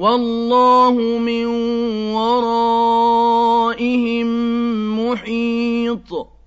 والله من ورائهم محيط.